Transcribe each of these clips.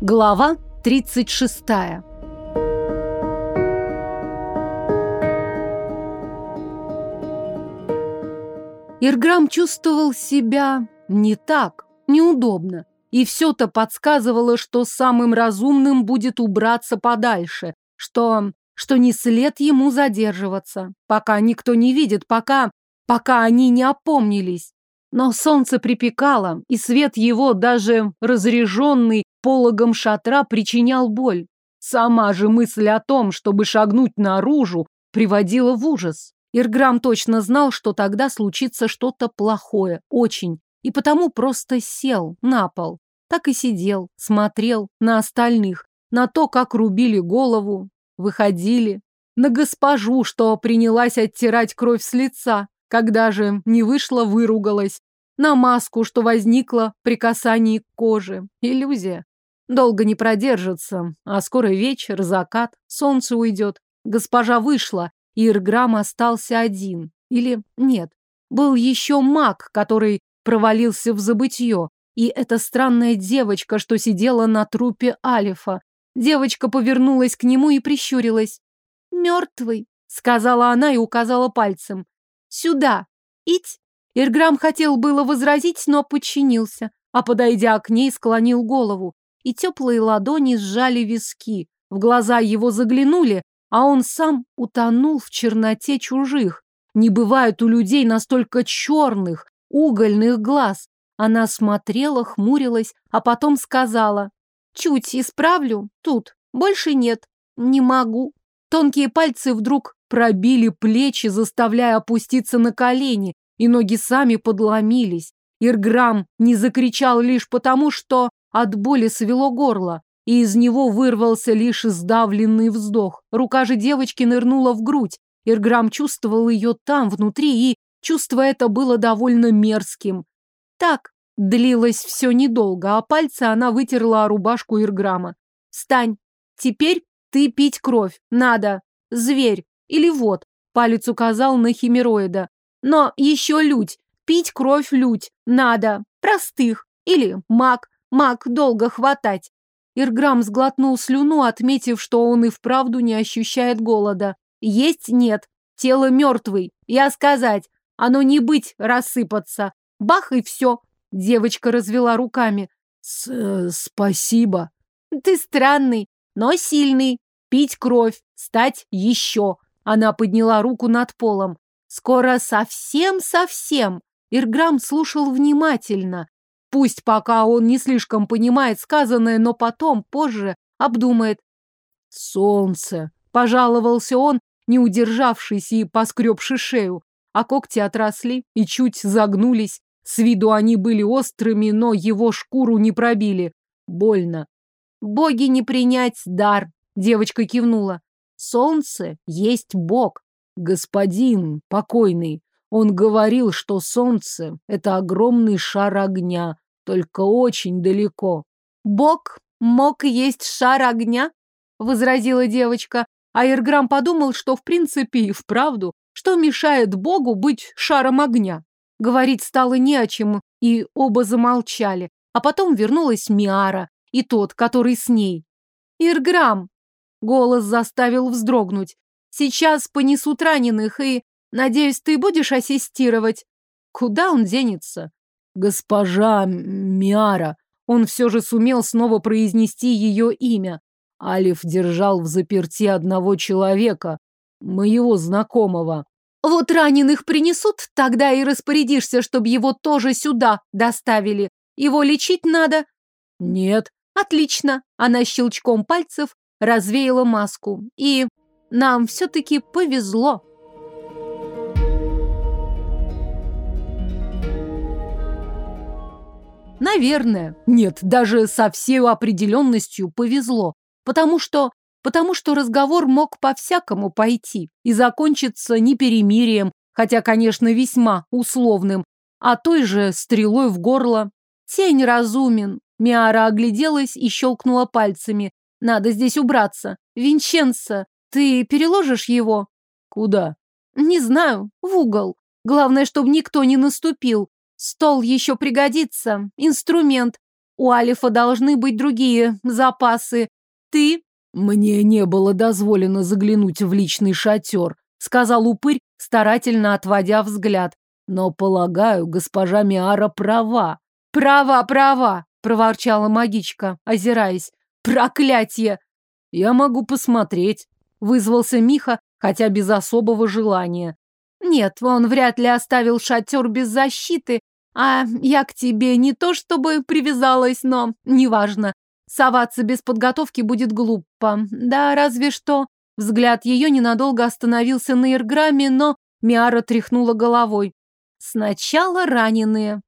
Глава 36. Ирграм чувствовал себя не так, неудобно. И все-то подсказывало, что самым разумным будет убраться подальше, что, что не след ему задерживаться, пока никто не видит, пока, пока они не опомнились. Но солнце припекало, и свет его, даже разреженный пологом шатра, причинял боль. Сама же мысль о том, чтобы шагнуть наружу, приводила в ужас. Ирграм точно знал, что тогда случится что-то плохое, очень, и потому просто сел на пол. Так и сидел, смотрел на остальных, на то, как рубили голову, выходили, на госпожу, что принялась оттирать кровь с лица, когда же не вышла, выругалась. На маску, что возникла при касании к коже. Иллюзия. Долго не продержится, а скоро вечер, закат, солнце уйдет. Госпожа вышла, и Ирграм остался один. Или нет, был еще маг, который провалился в забытье. И эта странная девочка, что сидела на трупе Алифа. Девочка повернулась к нему и прищурилась. «Мертвый», — сказала она и указала пальцем. Сюда! Ить!» Ирграм хотел было возразить, но подчинился, а, подойдя к ней, склонил голову, и теплые ладони сжали виски. В глаза его заглянули, а он сам утонул в черноте чужих. Не бывает у людей настолько черных, угольных глаз. Она смотрела, хмурилась, а потом сказала. «Чуть исправлю. Тут. Больше нет. Не могу». Тонкие пальцы вдруг пробили плечи, заставляя опуститься на колени, и ноги сами подломились. Ирграм не закричал лишь потому, что от боли свело горло, и из него вырвался лишь сдавленный вздох. Рука же девочки нырнула в грудь. Ирграм чувствовал ее там, внутри, и чувство это было довольно мерзким. Так длилось все недолго, а пальцы она вытерла о рубашку Ирграма. «Встань! Теперь ты пить кровь. Надо. Зверь. Или вот, палец указал на химероида. Но еще людь. Пить кровь людь. Надо. Простых. Или маг. Маг долго хватать. Ирграм сглотнул слюну, отметив, что он и вправду не ощущает голода. Есть нет. Тело мертвый. Я сказать. Оно не быть рассыпаться. Бах и все. Девочка развела руками. С -э, спасибо. Ты странный, но сильный. Пить кровь, стать еще. Она подняла руку над полом. Скоро совсем-совсем. Ирграм слушал внимательно. Пусть пока он не слишком понимает сказанное, но потом, позже, обдумает. «Солнце!» — пожаловался он, не удержавшись и поскребши шею. А когти отросли и чуть загнулись. С виду они были острыми, но его шкуру не пробили. Больно. «Боги не принять дар!» — девочка кивнула. Солнце есть Бог. Господин покойный, он говорил, что солнце — это огромный шар огня, только очень далеко. Бог мог есть шар огня? Возразила девочка, а Ирграм подумал, что в принципе и вправду, что мешает Богу быть шаром огня. Говорить стало не о чем, и оба замолчали. А потом вернулась Миара и тот, который с ней. «Ирграм!» Голос заставил вздрогнуть. Сейчас понесут раненых, и, надеюсь, ты будешь ассистировать. Куда он денется? Госпожа Миара. Он все же сумел снова произнести ее имя. Алиф держал в заперти одного человека, моего знакомого. Вот раненых принесут, тогда и распорядишься, чтобы его тоже сюда доставили. Его лечить надо? Нет. Отлично. Она щелчком пальцев развеяла маску. И нам все-таки повезло. Наверное. Нет, даже со всей определенностью повезло. Потому что... Потому что разговор мог по-всякому пойти и закончиться не перемирием, хотя, конечно, весьма условным, а той же стрелой в горло. Тень разумен. Миара огляделась и щелкнула пальцами. Надо здесь убраться. Винченцо, ты переложишь его? Куда? Не знаю, в угол. Главное, чтобы никто не наступил. Стол еще пригодится. Инструмент. У Алифа должны быть другие запасы. Ты...» «Мне не было дозволено заглянуть в личный шатер», сказал упырь, старательно отводя взгляд. «Но, полагаю, госпожа Миара права». «Права, права!» — проворчала магичка, озираясь. «Проклятье!» «Я могу посмотреть», — вызвался Миха, хотя без особого желания. «Нет, он вряд ли оставил шатер без защиты, а я к тебе не то чтобы привязалась, но неважно. Соваться без подготовки будет глупо. Да, разве что...» Взгляд ее ненадолго остановился на Ирграме, но Миара тряхнула головой. «Сначала раненые».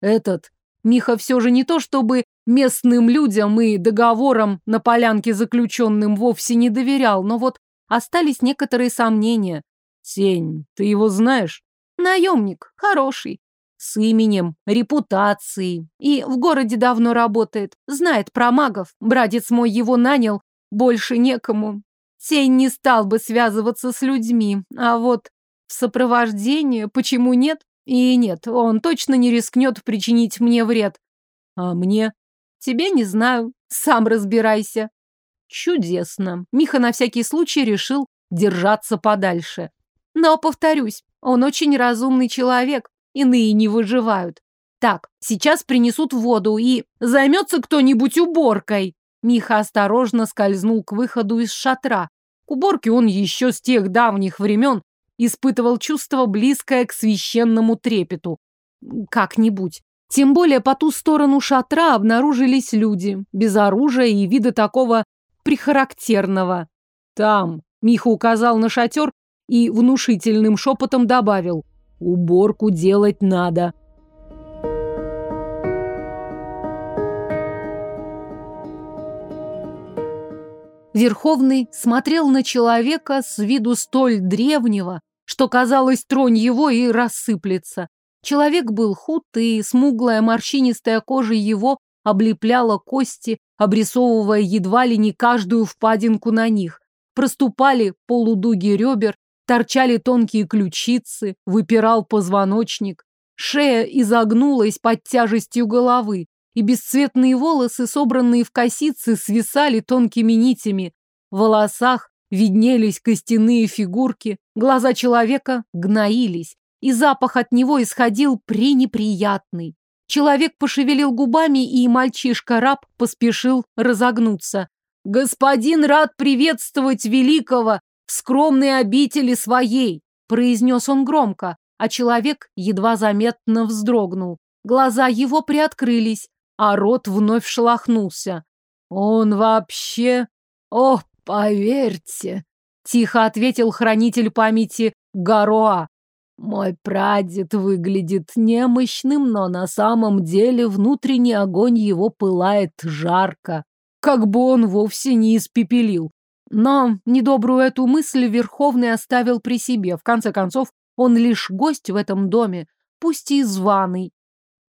«Этот Миха все же не то чтобы местным людям и договорам на полянке заключенным вовсе не доверял, но вот остались некоторые сомнения. Тень, ты его знаешь? Наемник, хороший, с именем, репутацией. И в городе давно работает, знает про магов. Братец мой его нанял, больше некому. Тень не стал бы связываться с людьми, а вот в сопровождении почему нет? И нет, он точно не рискнет причинить мне вред. А мне? Тебе не знаю. Сам разбирайся. Чудесно. Миха на всякий случай решил держаться подальше. Но, повторюсь, он очень разумный человек. Иные не выживают. Так, сейчас принесут воду и... Займется кто-нибудь уборкой? Миха осторожно скользнул к выходу из шатра. К уборке он еще с тех давних времен испытывал чувство, близкое к священному трепету. Как-нибудь. Тем более по ту сторону шатра обнаружились люди, без оружия и вида такого прихарактерного. Там Миха указал на шатер и внушительным шепотом добавил «Уборку делать надо». Верховный смотрел на человека с виду столь древнего, что, казалось, тронь его и рассыплется. Человек был худ, и смуглая морщинистая кожа его облепляла кости, обрисовывая едва ли не каждую впадинку на них. Проступали полудуги ребер, торчали тонкие ключицы, выпирал позвоночник. Шея изогнулась под тяжестью головы, и бесцветные волосы, собранные в косицы, свисали тонкими нитями. В волосах виднелись костяные фигурки, глаза человека гноились, и запах от него исходил пренеприятный. Человек пошевелил губами, и мальчишка-раб поспешил разогнуться. «Господин рад приветствовать великого в скромной обители своей!» произнес он громко, а человек едва заметно вздрогнул. Глаза его приоткрылись, а рот вновь шелохнулся. «Он вообще... О, «Поверьте», — тихо ответил хранитель памяти Гароа, «мой прадед выглядит немощным, но на самом деле внутренний огонь его пылает жарко, как бы он вовсе не испепелил. Но недобрую эту мысль Верховный оставил при себе. В конце концов, он лишь гость в этом доме, пусть и званый.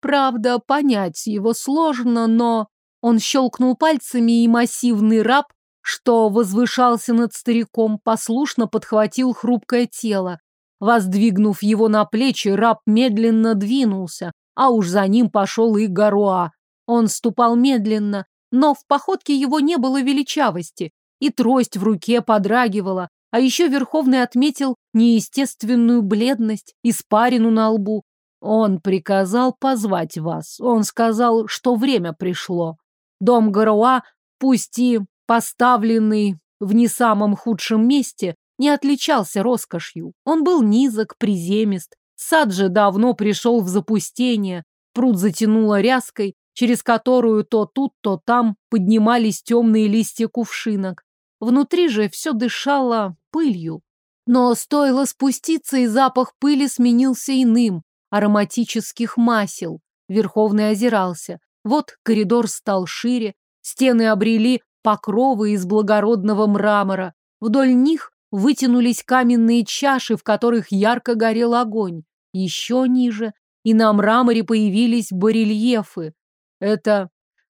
Правда, понять его сложно, но... Он щелкнул пальцами, и массивный раб что возвышался над стариком, послушно подхватил хрупкое тело. Воздвигнув его на плечи, раб медленно двинулся, а уж за ним пошел и Гаруа. Он ступал медленно, но в походке его не было величавости, и трость в руке подрагивала, а еще Верховный отметил неестественную бледность, испарину на лбу. Он приказал позвать вас. Он сказал, что время пришло. Дом Гаруа, пусть и поставленный в не самом худшем месте, не отличался роскошью. Он был низок, приземист. Сад же давно пришел в запустение. Пруд затянуло ряской, через которую то тут, то там поднимались темные листья кувшинок. Внутри же все дышало пылью. Но стоило спуститься, и запах пыли сменился иным, ароматических масел. Верховный озирался. Вот коридор стал шире, стены обрели покровы из благородного мрамора. Вдоль них вытянулись каменные чаши, в которых ярко горел огонь. Еще ниже, и на мраморе появились барельефы. Это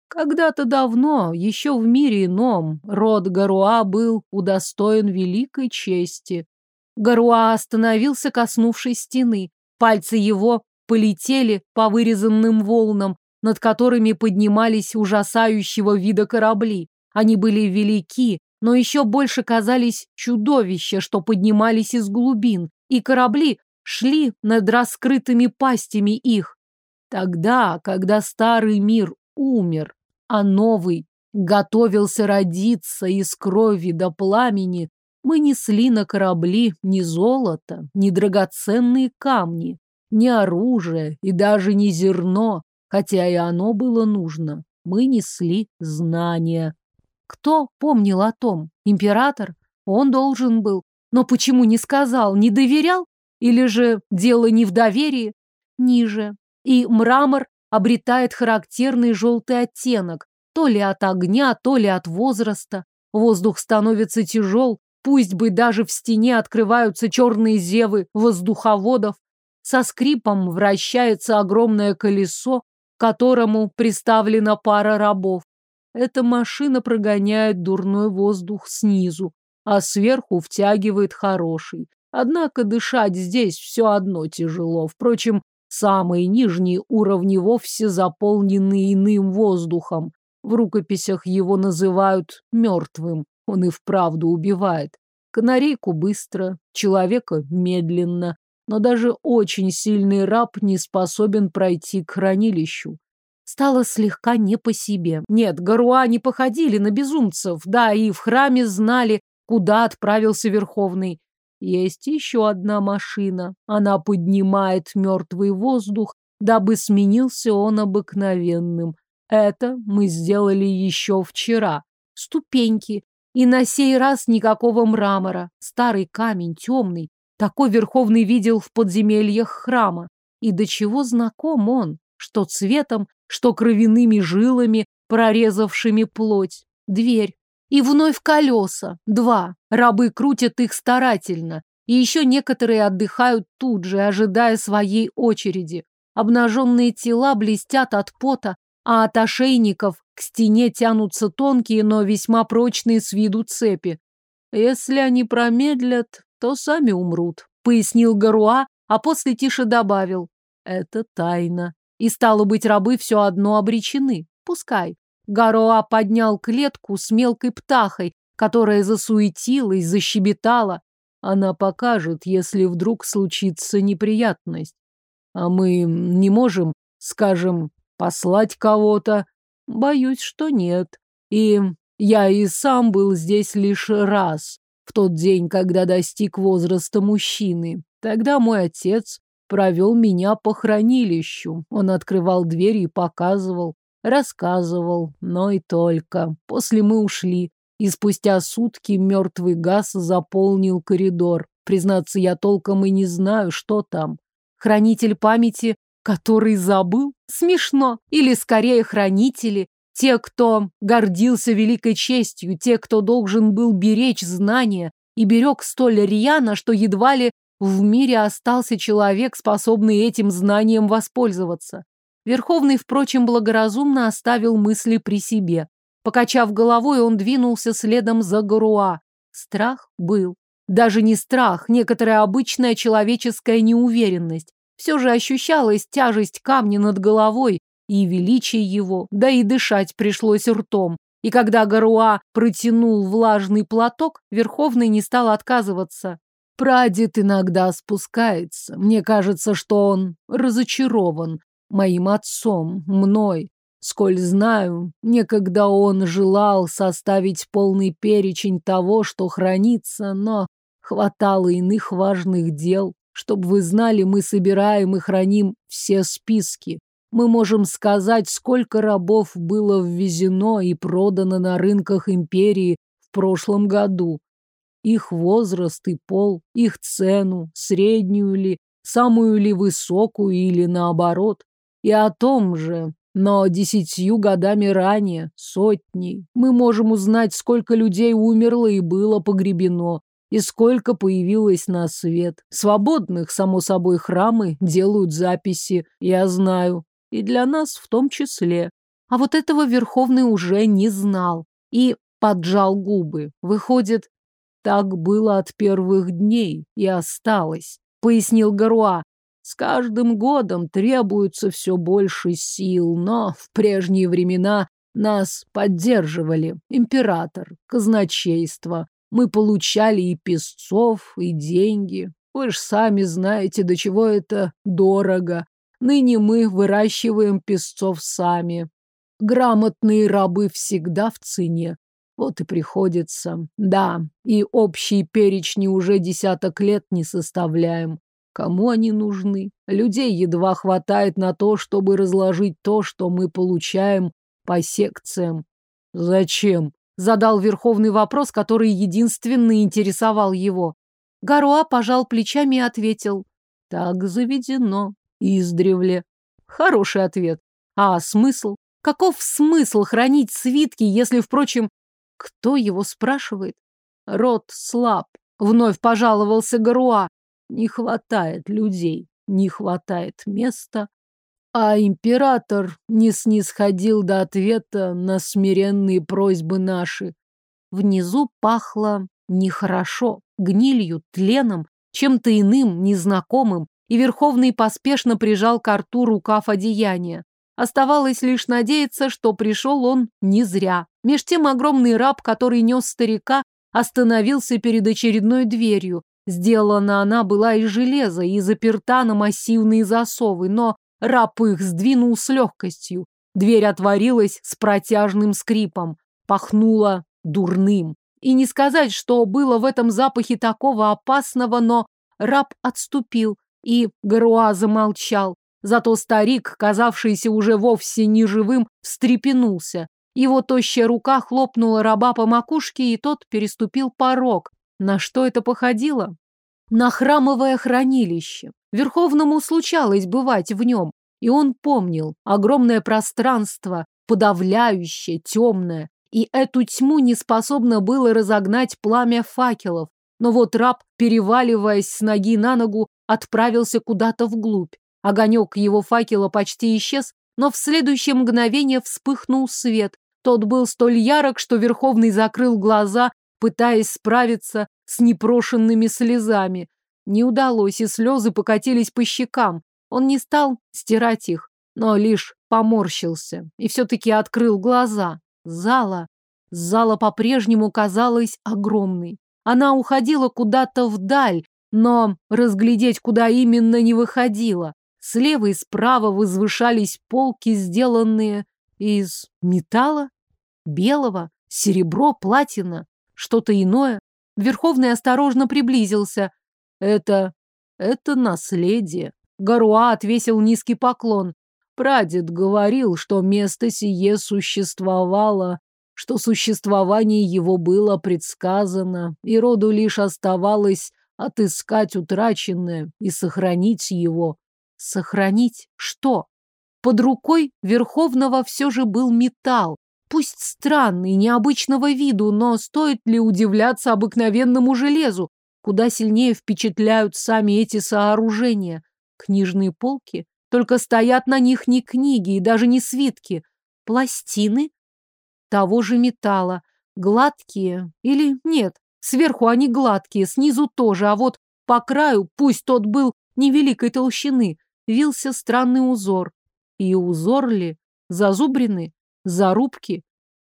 когда-то давно, еще в мире ином, род Гаруа был удостоен великой чести. Гаруа остановился, коснувшись стены. Пальцы его полетели по вырезанным волнам, над которыми поднимались ужасающего вида корабли. Они были велики, но еще больше казались чудовища, что поднимались из глубин, и корабли шли над раскрытыми пастями их. Тогда, когда старый мир умер, а новый готовился родиться из крови до пламени, мы несли на корабли ни золото, ни драгоценные камни, ни оружие и даже не зерно, хотя и оно было нужно. Мы несли знания. Кто помнил о том? Император? Он должен был. Но почему не сказал, не доверял? Или же дело не в доверии? Ниже. И мрамор обретает характерный желтый оттенок, то ли от огня, то ли от возраста. Воздух становится тяжел, пусть бы даже в стене открываются черные зевы воздуховодов. Со скрипом вращается огромное колесо, к которому приставлена пара рабов. Эта машина прогоняет дурной воздух снизу, а сверху втягивает хороший. Однако дышать здесь все одно тяжело. Впрочем, самые нижние уровни вовсе заполнены иным воздухом. В рукописях его называют мертвым. Он и вправду убивает. Канарейку быстро, человека медленно. Но даже очень сильный раб не способен пройти к хранилищу. Стало слегка не по себе. Нет, Гаруа не походили на безумцев, да, и в храме знали, куда отправился Верховный. Есть еще одна машина. Она поднимает мертвый воздух, дабы сменился он обыкновенным. Это мы сделали еще вчера. Ступеньки. И на сей раз никакого мрамора. Старый камень, темный. Такой Верховный видел в подземельях храма. И до чего знаком он, что цветом, что кровяными жилами, прорезавшими плоть. Дверь. И вновь колеса. Два. Рабы крутят их старательно. И еще некоторые отдыхают тут же, ожидая своей очереди. Обнаженные тела блестят от пота, а от ошейников к стене тянутся тонкие, но весьма прочные с виду цепи. Если они промедлят, то сами умрут, пояснил Гаруа, а после тише добавил. Это тайна. И стало быть, рабы все одно обречены. Пускай. Гароа поднял клетку с мелкой птахой, которая засуетилась, защебетала. Она покажет, если вдруг случится неприятность. А мы не можем, скажем, послать кого-то. Боюсь, что нет. И я и сам был здесь лишь раз, в тот день, когда достиг возраста мужчины. Тогда мой отец провел меня по хранилищу. Он открывал двери и показывал, рассказывал, но и только. После мы ушли, и спустя сутки мертвый газ заполнил коридор. Признаться, я толком и не знаю, что там. Хранитель памяти, который забыл? Смешно. Или скорее хранители, те, кто гордился великой честью, те, кто должен был беречь знания и берег столь рьяно, что едва ли в мире остался человек, способный этим знанием воспользоваться. Верховный, впрочем, благоразумно оставил мысли при себе. Покачав головой, он двинулся следом за Гаруа. Страх был. Даже не страх, некоторая обычная человеческая неуверенность. Все же ощущалась тяжесть камня над головой и величие его, да и дышать пришлось ртом. И когда Гаруа протянул влажный платок, Верховный не стал отказываться. Прадед иногда спускается. Мне кажется, что он разочарован моим отцом, мной. Сколь знаю, некогда он желал составить полный перечень того, что хранится, но хватало иных важных дел. Чтобы вы знали, мы собираем и храним все списки. Мы можем сказать, сколько рабов было ввезено и продано на рынках империи в прошлом году их возраст и пол, их цену, среднюю ли, самую ли высокую или наоборот. И о том же, но десятью годами ранее, сотней, мы можем узнать, сколько людей умерло и было погребено, и сколько появилось на свет. Свободных, само собой, храмы делают записи, я знаю, и для нас в том числе. А вот этого Верховный уже не знал и поджал губы. Выходит, так было от первых дней и осталось, пояснил Гаруа. С каждым годом требуется все больше сил, но в прежние времена нас поддерживали император, казначейство. Мы получали и песцов, и деньги. Вы ж сами знаете, до чего это дорого. Ныне мы выращиваем песцов сами. Грамотные рабы всегда в цене. Вот и приходится. Да, и общие перечни уже десяток лет не составляем. Кому они нужны? Людей едва хватает на то, чтобы разложить то, что мы получаем по секциям. Зачем? Задал верховный вопрос, который единственно интересовал его. Гаруа пожал плечами и ответил. Так заведено. Издревле. Хороший ответ. А смысл? Каков смысл хранить свитки, если, впрочем, кто его спрашивает? Род слаб. Вновь пожаловался Гаруа. Не хватает людей, не хватает места. А император не снисходил до ответа на смиренные просьбы наши. Внизу пахло нехорошо, гнилью, тленом, чем-то иным, незнакомым, и Верховный поспешно прижал к рту рукав одеяния. Оставалось лишь надеяться, что пришел он не зря. Меж тем огромный раб, который нес старика, остановился перед очередной дверью. Сделана она была из железа и заперта на массивные засовы, но раб их сдвинул с легкостью. Дверь отворилась с протяжным скрипом. Пахнула дурным. И не сказать, что было в этом запахе такого опасного, но раб отступил, и Гаруа замолчал. Зато старик, казавшийся уже вовсе неживым, встрепенулся. Его тощая рука хлопнула раба по макушке, и тот переступил порог. На что это походило? На храмовое хранилище. Верховному случалось бывать в нем, и он помнил огромное пространство, подавляющее, темное, и эту тьму не способно было разогнать пламя факелов. Но вот раб, переваливаясь с ноги на ногу, отправился куда-то вглубь. Огонек его факела почти исчез, но в следующее мгновение вспыхнул свет. Тот был столь ярок, что Верховный закрыл глаза, пытаясь справиться с непрошенными слезами. Не удалось, и слезы покатились по щекам. Он не стал стирать их, но лишь поморщился и все-таки открыл глаза. Зала. Зала по-прежнему казалась огромной. Она уходила куда-то вдаль, но разглядеть, куда именно, не выходила. Слева и справа возвышались полки, сделанные из металла, белого, серебро, платина, что-то иное. Верховный осторожно приблизился. Это... это наследие. Гаруа отвесил низкий поклон. Прадед говорил, что место сие существовало, что существование его было предсказано, и роду лишь оставалось отыскать утраченное и сохранить его. Сохранить что? Под рукой Верховного все же был металл, пусть странный, необычного виду, но стоит ли удивляться обыкновенному железу? Куда сильнее впечатляют сами эти сооружения. Книжные полки? Только стоят на них не книги и даже не свитки. Пластины? Того же металла. Гладкие? Или нет? Сверху они гладкие, снизу тоже, а вот по краю, пусть тот был невеликой толщины, вился странный узор. И узор ли? Зазубрины? Зарубки?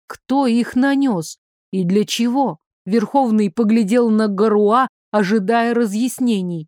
Кто их нанес? И для чего? Верховный поглядел на Гаруа, ожидая разъяснений.